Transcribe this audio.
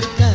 cerca.